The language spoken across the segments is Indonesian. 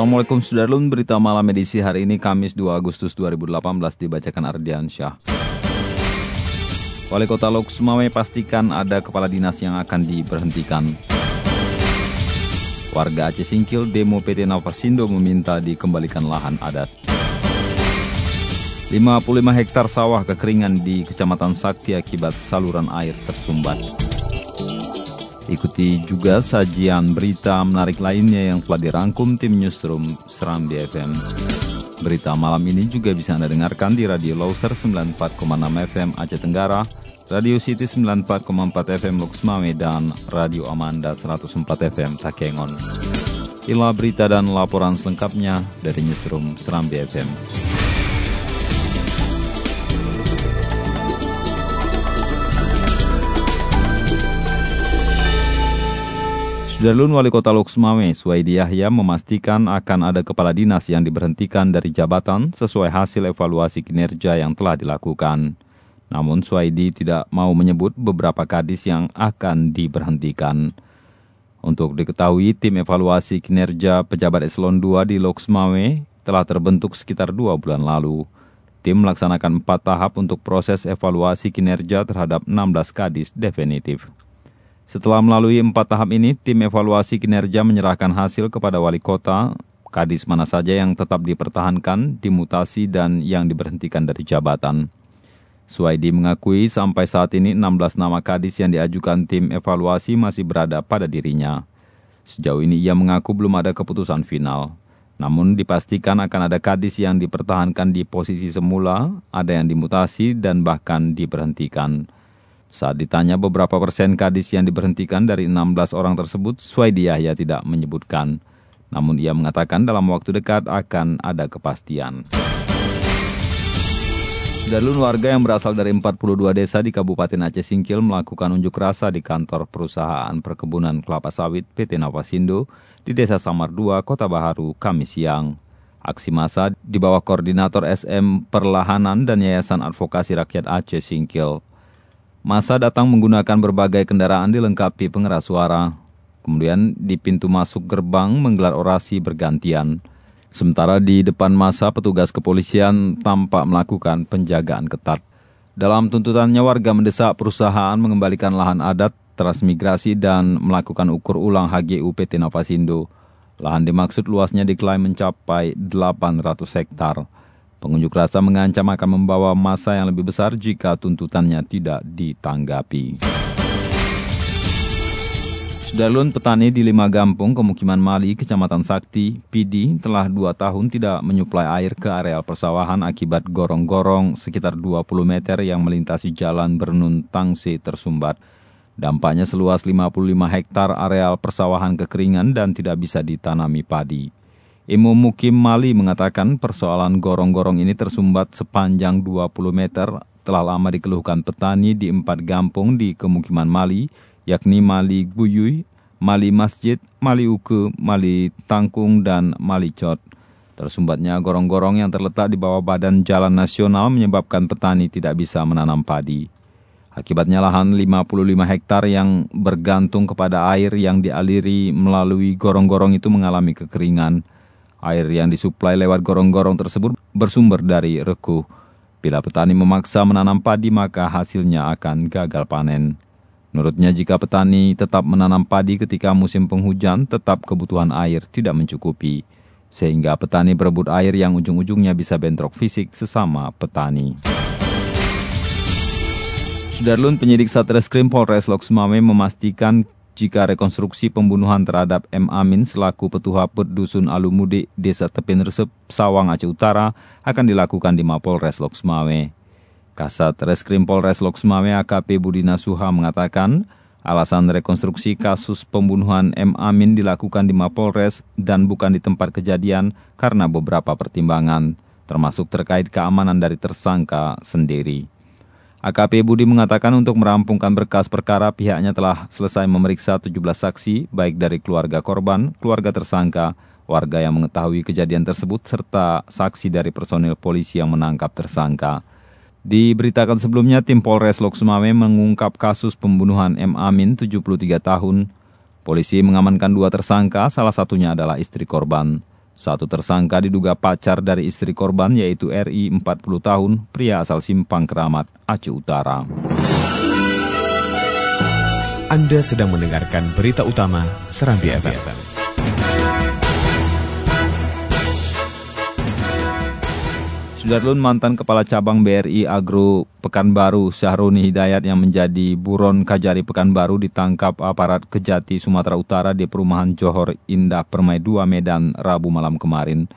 Assalamualaikum Sudarlun, berita malam edisi hari ini Kamis 2 Agustus 2018 dibacakan Ardian Syah. Wali Kota Lok pastikan ada kepala dinas yang akan diberhentikan. Warga Aceh Singkil demo PT Navasindo meminta dikembalikan lahan adat. 55 hektar sawah kekeringan di Kecamatan Sakti akibat saluran air tersumbat. Ikuti juga sajian berita menarik lainnya yang telah dirangkum tim Newsroom Seram BFM. Berita malam ini juga bisa Anda dengarkan di Radio Loser 94,6 FM Aceh Tenggara, Radio City 94,4 FM Luxmawe, dan Radio Amanda 104 FM Takengon. Inilah berita dan laporan selengkapnya dari Newsroom Seram BFM. Sudarlun Wali Kota Luxmawe, Suwaidi Yahya memastikan akan ada kepala dinas yang diberhentikan dari jabatan sesuai hasil evaluasi kinerja yang telah dilakukan. Namun Suwaidi tidak mau menyebut beberapa kadis yang akan diberhentikan. Untuk diketahui, tim evaluasi kinerja pejabat eselon 2 di Luxmawe telah terbentuk sekitar dua bulan lalu. Tim melaksanakan empat tahap untuk proses evaluasi kinerja terhadap 16 kadis definitif. Setelah melalui empat tahap ini, tim evaluasi kinerja menyerahkan hasil kepada wali kota, kadis mana saja yang tetap dipertahankan, dimutasi, dan yang diberhentikan dari jabatan. Suwaidi mengakui sampai saat ini 16 nama kadis yang diajukan tim evaluasi masih berada pada dirinya. Sejauh ini ia mengaku belum ada keputusan final. Namun dipastikan akan ada kadis yang dipertahankan di posisi semula, ada yang dimutasi, dan bahkan diberhentikan. Saat ditanya beberapa persen kadis yang diberhentikan dari 16 orang tersebut, Swaidi Yahya tidak menyebutkan. Namun ia mengatakan dalam waktu dekat akan ada kepastian. Darlun warga yang berasal dari 42 desa di Kabupaten Aceh Singkil melakukan unjuk rasa di kantor perusahaan perkebunan kelapa sawit PT Navasindo di Desa Samar 2, Kota Baharu, Kamis siang. Aksi massa di bawah koordinator SM Perlahanan dan Yayasan Advokasi Rakyat Aceh Singkil Masa datang menggunakan berbagai kendaraan dilengkapi pengeras suara. Kemudian di pintu masuk gerbang menggelar orasi bergantian. Sementara di depan masa petugas kepolisian tampak melakukan penjagaan ketat. Dalam tuntutannya warga mendesak perusahaan mengembalikan lahan adat, transmigrasi, dan melakukan ukur ulang HGU PT Navasindo. Lahan dimaksud luasnya diklaim mencapai 800 hektar. Pengunjuk rasa mengancam akan membawa masa yang lebih besar jika tuntutannya tidak ditanggapi. Sudarlun petani di lima gampung kemukiman Mali, Kecamatan Sakti, PD, telah dua tahun tidak menyuplai air ke areal persawahan akibat gorong-gorong sekitar 20 meter yang melintasi jalan Bernun Tangse tersumbat. Dampaknya seluas 55 hektar areal persawahan kekeringan dan tidak bisa ditanami padi. Imam Mukim Mali mengatakan persoalan gorong-gorong ini tersumbat sepanjang 20 meter telah lama dikeluhkan petani di empat gampung di kemukiman Mali, yakni Mali Guyuy, Mali Masjid, Mali Uke, Mali Tangkung, dan Mali Cot. Tersumbatnya gorong-gorong yang terletak di bawah badan jalan nasional menyebabkan petani tidak bisa menanam padi. Akibatnya lahan 55 hektar yang bergantung kepada air yang dialiri melalui gorong-gorong itu mengalami kekeringan. Air yang disuplai lewat gorong-gorong tersebut bersumber dari rekuh. Bila petani memaksa menanam padi maka hasilnya akan gagal panen. Menurutnya jika petani tetap menanam padi ketika musim penghujan, tetap kebutuhan air tidak mencukupi. Sehingga petani berebut air yang ujung-ujungnya bisa bentrok fisik sesama petani. Sudarlun penyidik Satreskrim Polres Loksumame memastikan jika rekonstruksi pembunuhan terhadap M. Amin selaku petua Dusun Alumudik, Desa Tepin Resep, Sawang, Aceh Utara akan dilakukan di Mapolres Loksmawe. Kasat Reskrim Polres Loksmawe AKP Budi Nasuha mengatakan, Alasan rekonstruksi kasus pembunuhan M. Amin dilakukan di Mapolres dan bukan di tempat kejadian karena beberapa pertimbangan, termasuk terkait keamanan dari tersangka sendiri. AKP Budi mengatakan untuk merampungkan berkas perkara pihaknya telah selesai memeriksa 17 saksi, baik dari keluarga korban, keluarga tersangka, warga yang mengetahui kejadian tersebut, serta saksi dari personil polisi yang menangkap tersangka. Diberitakan sebelumnya, tim Polres Lok Sumawe mengungkap kasus pembunuhan M. Amin, 73 tahun. Polisi mengamankan dua tersangka, salah satunya adalah istri korban. Satu tersangka diduga pacar dari istri korban yaitu RI 40 tahun, pria asal Simpang Keramat, Aceh Utara. Anda sedang mendengarkan berita utama Serambi FM. Sudarlun mantan Kepala Cabang BRI Agro Pekanbaru Syahroni Hidayat yang menjadi buron Kajari Pekanbaru ditangkap aparat Kejati Sumatera Utara di perumahan Johor Indah Permai 2 Medan Rabu malam kemarin.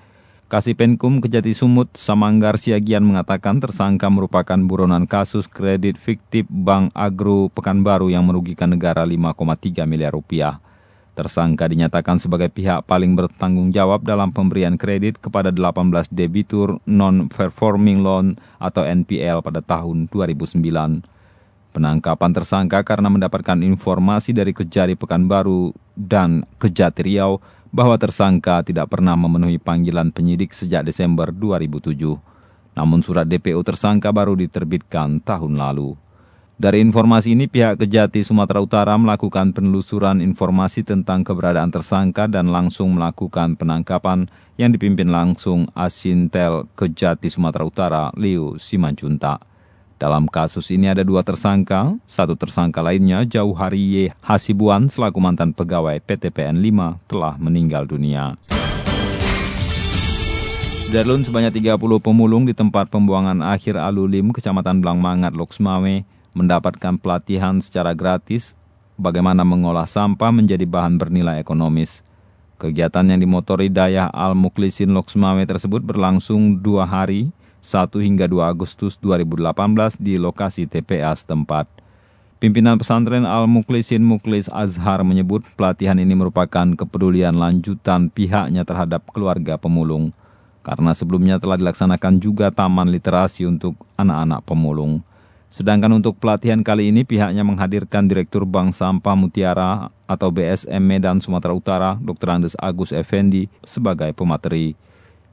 Kasih Penkum Kejati Sumut Samanggar Siagian mengatakan tersangka merupakan buronan kasus kredit fiktif Bank Agro Pekanbaru yang merugikan negara 5,3 miliar rupiah. Tersangka dinyatakan sebagai pihak paling bertanggung jawab dalam pemberian kredit kepada 18 debitur non-performing loan atau NPL pada tahun 2009. Penangkapan tersangka karena mendapatkan informasi dari Kejari Pekanbaru dan Kejati Riau bahwa tersangka tidak pernah memenuhi panggilan penyidik sejak Desember 2007. Namun surat DPO tersangka baru diterbitkan tahun lalu. Dari informasi ini, pihak Kejati Sumatera Utara melakukan penelusuran informasi tentang keberadaan tersangka dan langsung melakukan penangkapan yang dipimpin langsung Asintel Kejati Sumatera Utara, Leo Simanjunta. Dalam kasus ini ada dua tersangka, satu tersangka lainnya Jauh Hari Y. Hasibuan selaku mantan pegawai PTPN 5 telah meninggal dunia. Darlun sebanyak 30 pemulung di tempat pembuangan akhir Alulim, Kecamatan Blangmangat, Loksmawe, mendapatkan pelatihan secara gratis bagaimana mengolah sampah menjadi bahan bernilai ekonomis. Kegiatan yang dimotori Dayah Al-Muklisin Loksmawe tersebut berlangsung dua hari, 1 hingga 2 Agustus 2018 di lokasi TPA setempat. Pimpinan pesantren Al-Muklisin Muklis Azhar menyebut pelatihan ini merupakan kepedulian lanjutan pihaknya terhadap keluarga pemulung. Karena sebelumnya telah dilaksanakan juga taman literasi untuk anak-anak pemulung. Sedangkan untuk pelatihan kali ini pihaknya menghadirkan Direktur Bank Sampah Mutiara atau BSM Medan Sumatera Utara, Dr. Andes Agus Effendi, sebagai pemateri.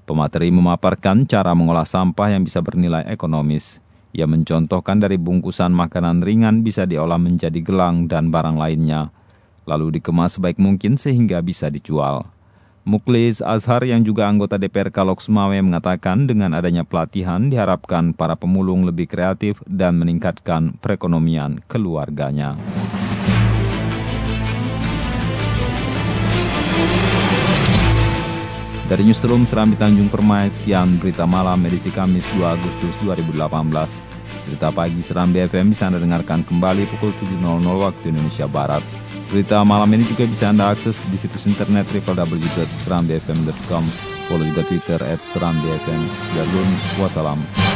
Pemateri memaparkan cara mengolah sampah yang bisa bernilai ekonomis. Ia mencontohkan dari bungkusan makanan ringan bisa diolah menjadi gelang dan barang lainnya, lalu dikemas sebaik mungkin sehingga bisa dijual. Muklis Azhar yang juga anggota DPR Kalok Sumawe mengatakan dengan adanya pelatihan diharapkan para pemulung lebih kreatif dan meningkatkan perekonomian keluarganya. Dari Newsroom Serambi Tanjung Permai, sekian berita malam edisi Kamis 2 Agustus 2018. Berita pagi Serambi FM bisa Anda dengarkan kembali pukul 7.00 waktu Indonesia Barat. Berita malam ini juga bisa Anda akses di situs internet www.serambfm.com. Follow juga Twitter at serambfm. Dan wassalam.